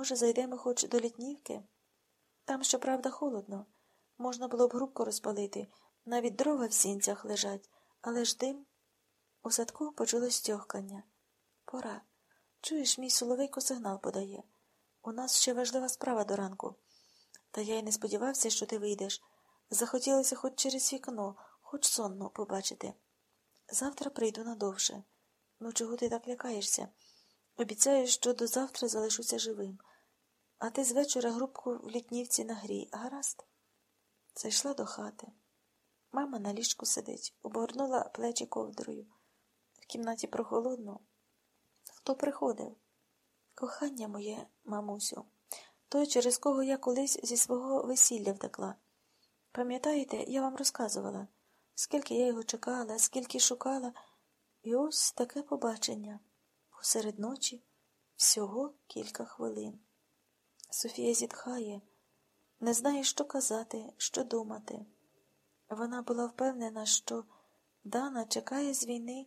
Може, зайдемо хоч до літнівки? Там, щоправда, холодно. Можна було б грубку розпалити, навіть дрова в сінцях лежать, але ж дим. У садку почулось тьохкання. Пора. Чуєш, мій соловейко сигнал подає. У нас ще важлива справа до ранку. Та я й не сподівався, що ти вийдеш. Захотілося хоч через вікно, хоч сонно побачити. Завтра прийду надовше. Ну, чого ти так лякаєшся? Обіцяю, що до завтра залишуся живим. А ти з вечора грубку в літнівці нагрій, гаразд? Зайшла до хати. Мама на ліжку сидить, обгорнула плечі ковдрою. В кімнаті прохолодно. Хто приходив? Кохання моє, мамусю, той, через кого я колись зі свого весілля втекла. Пам'ятаєте, я вам розказувала, скільки я його чекала, скільки шукала, і ось таке побачення посеред ночі всього кілька хвилин. Софія зітхає, не знає, що казати, що думати. Вона була впевнена, що Дана чекає з війни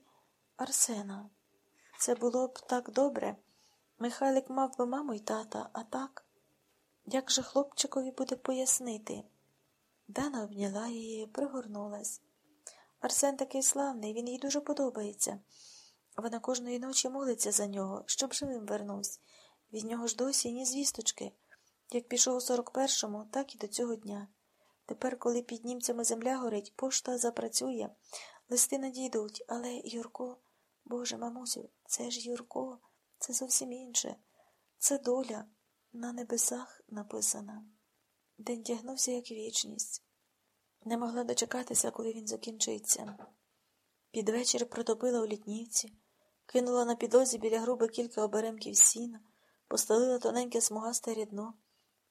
Арсена. Це було б так добре. Михайлик мав би маму й тата, а так, як же хлопчикові буде пояснити? Дана обняла її, пригорнулась. Арсен такий славний, він їй дуже подобається. Вона кожної ночі молиться за нього, щоб живим вернувся. Від нього ж досі ні звісточки. Як пішов у 41-му, так і до цього дня. Тепер, коли під німцями земля горить, пошта запрацює, листи надійдуть, але Юрко, Боже, мамусю, це ж Юрко, це зовсім інше. Це доля на небесах написана. День тягнувся, як вічність. Не могла дочекатися, коли він закінчиться. Під вечір протопила у літнівці, кинула на підлозі біля груби кілька оберемків сіна, постелила тоненьке смугасте рідно.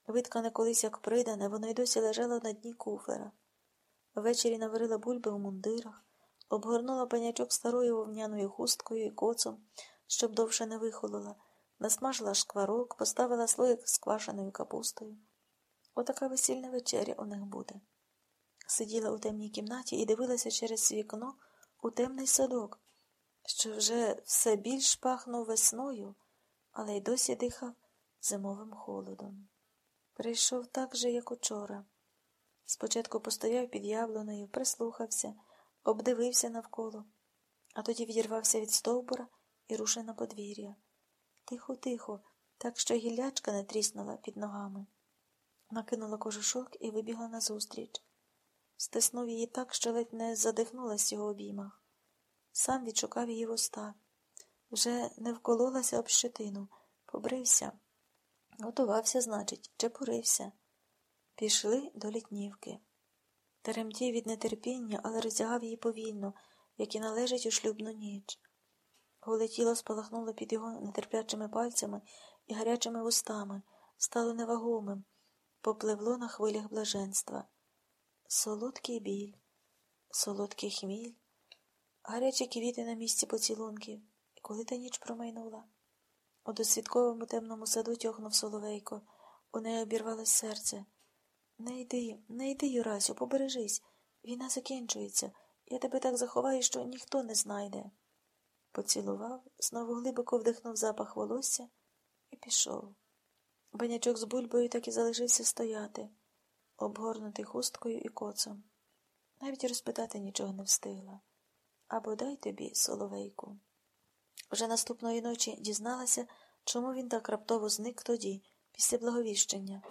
Виткане колись, як придане, воно й досі лежало на дні куфера. Ввечері наварила бульби у мундирах, обгорнула панячок старою вовняною хусткою і коцом, щоб довше не вихолола, насмажила шкварок, поставила слоїк з квашеною капустою. Отака весільна вечеря у них буде. Сиділа у темній кімнаті і дивилася через вікно у темний садок, що вже все більш пахнув весною, але й досі дихав зимовим холодом. Прийшов так же, як учора. Спочатку постояв під яблуною, прислухався, обдивився навколо, а тоді відірвався від стовбура і рушив на подвір'я. Тихо, тихо, так що гіллячка не тріснула під ногами. Накинула кожушок і вибігла назустріч. Стиснув її так, що ледь не задихнулась в його обіймах. Сам відшукав її вуста. Вже не вкололася об щетину, побрився. Готувався, значить, чепурився. Пішли до літнівки. Теремтів від нетерпіння, але роздягав її повільно, як і належить у шлюбну ніч. Голе тіло спалахнуло під його нетерплячими пальцями і гарячими вустами, стало невагомим, попливло на хвилях блаженства. Солодкий біль, солодкий хміль, гарячі квіти на місці поцілунків, коли та ніч промайнула. У досвідковому темному саду тьохнув соловейко, у неї обірвалось серце. Не йди, не йди, Юрасю, побережись. Війна закінчується. Я тебе так заховаю, що ніхто не знайде. Поцілував, знову глибоко вдихнув запах волосся і пішов. Банячок з бульбою так і залишився стояти, обгорнутий хусткою і коцом. Навіть розпитати нічого не встигла. Або дай тобі, соловейку. Вже наступної ночі дізналася, чому він так раптово зник тоді, після благовіщення.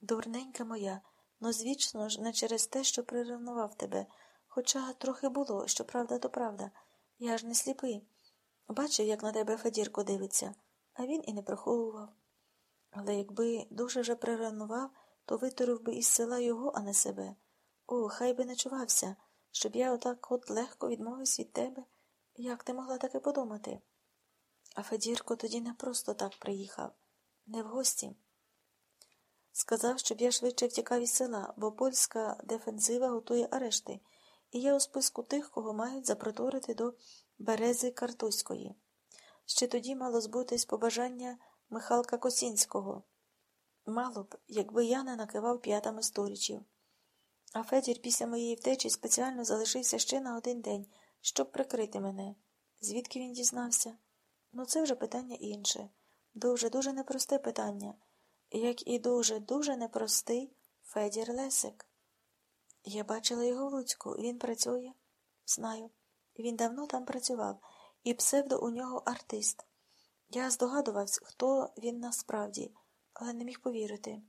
Дурненька моя, ну звічно ж, не через те, що приревнував тебе, хоча трохи було, що правда, то правда. Я ж не сліпий. Бачив, як на тебе Федірко дивиться, а він і не приховував. Але якби дуже вже приревнував, то витурив би із села його, а не себе. О, хай би не чувався, щоб я отак от легко відмовився від тебе. Як ти могла таке подумати? А Федірко тоді не просто так приїхав, не в гості. Сказав, щоб я швидше втікав із села, бо польська дефензива готує арешти, і я у списку тих, кого мають запроторити до берези Картузької. Ще тоді мало збутись побажання Михалка Косінського. Мало б, якби я не накивав п'ятами сторічів. А Федір після моєї втечі спеціально залишився ще на один день, щоб прикрити мене. Звідки він дізнався? Ну, це вже питання інше. Дуже, дуже непросте питання, як і дуже, дуже непростий Федір Лесик. Я бачила його в Луцьку, він працює. Знаю. Він давно там працював, і псевдо у нього артист. Я здогадувався, хто він насправді, але не міг повірити.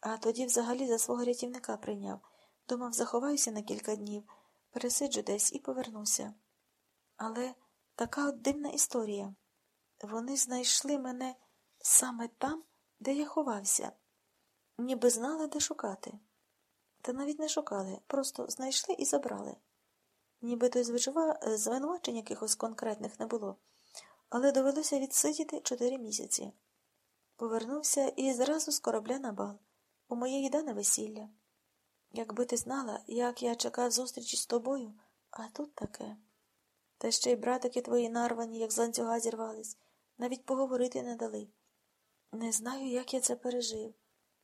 А тоді взагалі за свого рятівника прийняв. Думав, заховаюся на кілька днів, пересиджу десь і повернуся. Але така от дивна історія. Вони знайшли мене саме там, де я ховався, ніби знали, де шукати. Та навіть не шукали, просто знайшли і забрали. Нібито й звичува... звинувачень якихось конкретних не було, але довелося відсидіти чотири місяці. Повернувся і зразу з корабля на бал, у моє їдане весілля. Якби ти знала, як я чекав зустрічі з тобою, а тут таке. Та ще й братики твої нарвані, як з ланцюга зірвались, навіть поговорити не дали. Не знаю, як я це пережив.